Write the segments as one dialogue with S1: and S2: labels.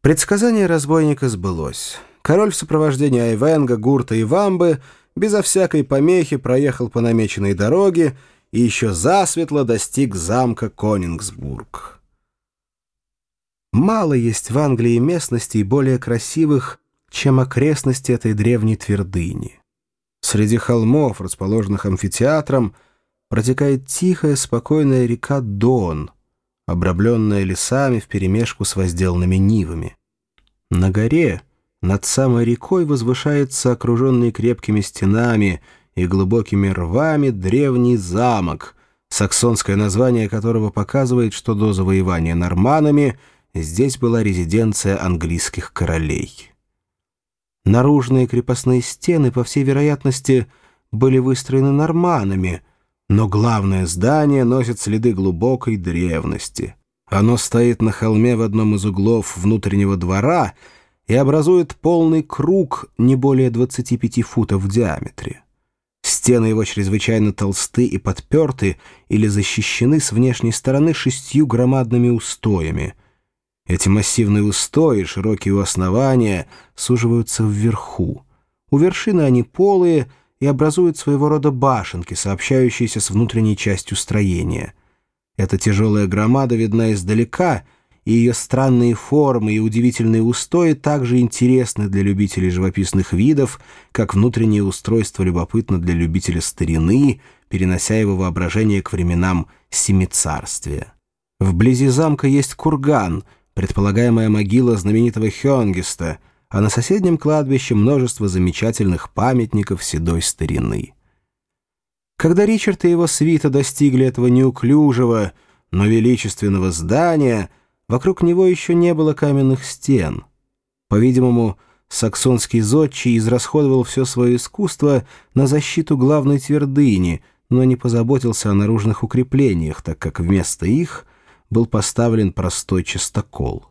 S1: Предсказание разбойника сбылось. Король в сопровождении Айвенга, Гурта и Вамбы безо всякой помехи проехал по намеченной дороге и еще засветло достиг замка Конингсбург. Мало есть в Англии местностей более красивых, чем окрестности этой древней твердыни. Среди холмов, расположенных амфитеатром, протекает тихая, спокойная река Дон, обрамленная лесами вперемешку с возделанными нивами. На горе, над самой рекой, возвышается окруженный крепкими стенами и глубокими рвами древний замок, саксонское название которого показывает, что до завоевания норманами здесь была резиденция английских королей. Наружные крепостные стены, по всей вероятности, были выстроены норманами, но главное здание носит следы глубокой древности. Оно стоит на холме в одном из углов внутреннего двора и образует полный круг не более 25 футов в диаметре. Стены его чрезвычайно толсты и подперты или защищены с внешней стороны шестью громадными устоями — эти массивные устои, широкие у основания, суживаются вверху. У вершины они полые и образуют своего рода башенки, сообщающиеся с внутренней частью строения. Эта тяжелая громада видна издалека, и ее странные формы и удивительные устои также интересны для любителей живописных видов, как внутреннее устройство любопытно для любителя старины, перенося его воображение к временам Семицарствия. Вблизи замка есть курган — предполагаемая могила знаменитого Хёнгиста, а на соседнем кладбище множество замечательных памятников седой старины. Когда Ричард и его свита достигли этого неуклюжего, но величественного здания, вокруг него еще не было каменных стен. По-видимому, саксонский зодчий израсходовал все свое искусство на защиту главной твердыни, но не позаботился о наружных укреплениях, так как вместо их — был поставлен простой частокол.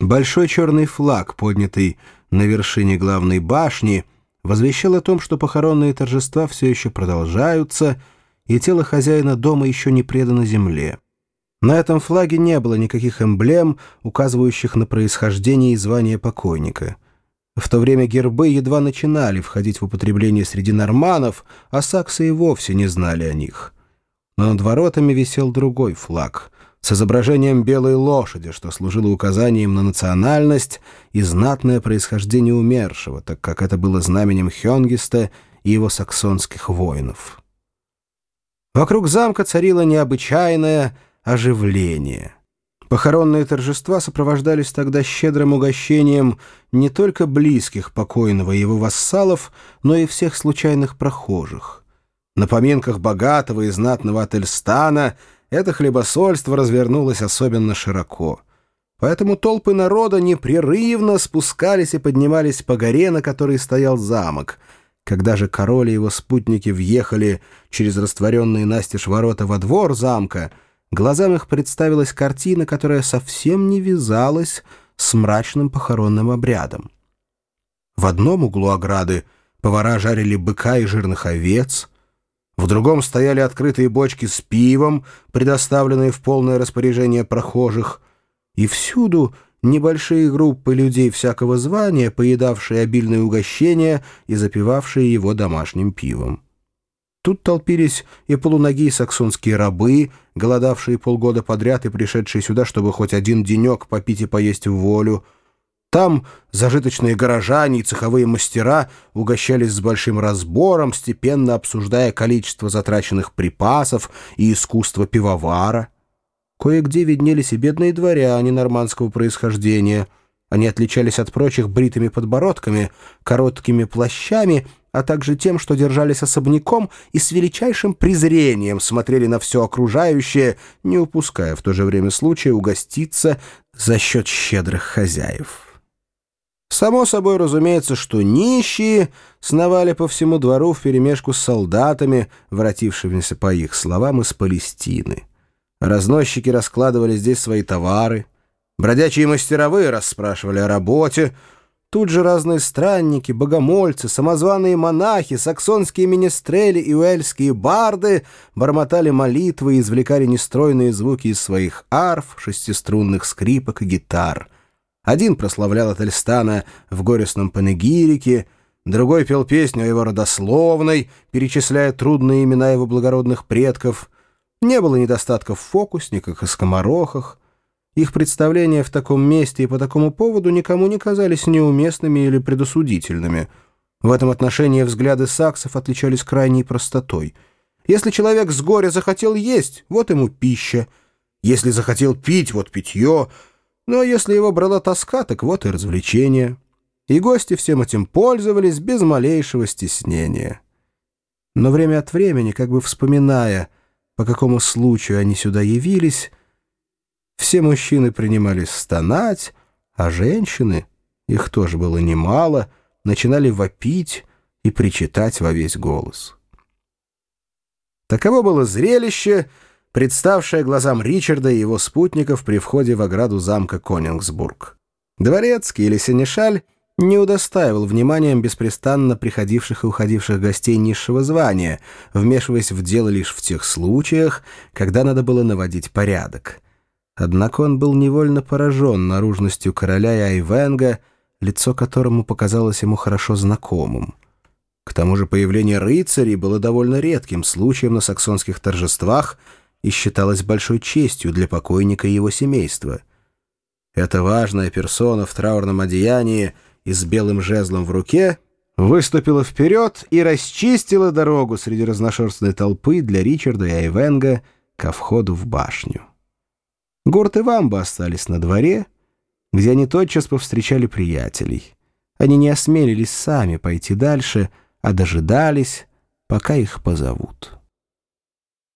S1: Большой черный флаг, поднятый на вершине главной башни, возвещал о том, что похоронные торжества все еще продолжаются, и тело хозяина дома еще не предано земле. На этом флаге не было никаких эмблем, указывающих на происхождение и звание покойника. В то время гербы едва начинали входить в употребление среди норманов, а саксы и вовсе не знали о них. Но над воротами висел другой флаг — с изображением белой лошади, что служило указанием на национальность и знатное происхождение умершего, так как это было знаменем Хёнгиста и его саксонских воинов. Вокруг замка царило необычайное оживление. Похоронные торжества сопровождались тогда щедрым угощением не только близких покойного и его вассалов, но и всех случайных прохожих. На поминках богатого и знатного Ательстана — это хлебосольство развернулось особенно широко. Поэтому толпы народа непрерывно спускались и поднимались по горе, на которой стоял замок. Когда же король и его спутники въехали через растворенные настежь ворота во двор замка, глазам их представилась картина, которая совсем не вязалась с мрачным похоронным обрядом. В одном углу ограды повара жарили быка и жирных овец — в другом стояли открытые бочки с пивом, предоставленные в полное распоряжение прохожих. И всюду небольшие группы людей всякого звания, поедавшие обильные угощения и запивавшие его домашним пивом. Тут толпились и полуногие саксонские рабы, голодавшие полгода подряд и пришедшие сюда, чтобы хоть один денек попить и поесть в волю — там зажиточные горожане и цеховые мастера угощались с большим разбором, степенно обсуждая количество затраченных припасов и искусство пивовара. Кое-где виднелись и бедные дворяне нормандского происхождения. Они отличались от прочих бритыми подбородками, короткими плащами, а также тем, что держались особняком и с величайшим презрением смотрели на все окружающее, не упуская в то же время случая угоститься за счет щедрых хозяев. Само собой разумеется, что нищие сновали по всему двору вперемешку с солдатами, воротившимися, по их словам, из Палестины. Разносчики раскладывали здесь свои товары. Бродячие мастеровые расспрашивали о работе. Тут же разные странники, богомольцы, самозваные монахи, саксонские министрели и уэльские барды бормотали молитвы и извлекали нестройные звуки из своих арф, шестиструнных скрипок и гитар — Один прославлял Ательстана в горестном панегирике, другой пел песню о его родословной, перечисляя трудные имена его благородных предков. Не было недостатков в фокусниках и скоморохах. Их представления в таком месте и по такому поводу никому не казались неуместными или предосудительными. В этом отношении взгляды саксов отличались крайней простотой. Если человек с горя захотел есть, вот ему пища. Если захотел пить, вот питье — но если его брала тоска, так вот и развлечение. И гости всем этим пользовались без малейшего стеснения. Но время от времени, как бы вспоминая, по какому случаю они сюда явились, все мужчины принимались стонать, а женщины, их тоже было немало, начинали вопить и причитать во весь голос. Таково было зрелище — представшая глазам Ричарда и его спутников при входе в ограду замка Конингсбург. Дворецкий или сенешаль не удостаивал вниманием беспрестанно приходивших и уходивших гостей низшего звания, вмешиваясь в дело лишь в тех случаях, когда надо было наводить порядок. Однако он был невольно поражен наружностью короля и Айвенга, лицо которому показалось ему хорошо знакомым. К тому же появление рыцарей было довольно редким случаем на саксонских торжествах — и считалось большой честью для покойника и его семейства. Эта важная персона в траурном одеянии и с белым жезлом в руке выступила вперед и расчистила дорогу среди разношерстной толпы для Ричарда и Айвенга ко входу в башню. Горд и Вамба остались на дворе, где они тотчас повстречали приятелей. Они не осмелились сами пойти дальше, а дожидались, пока их позовут.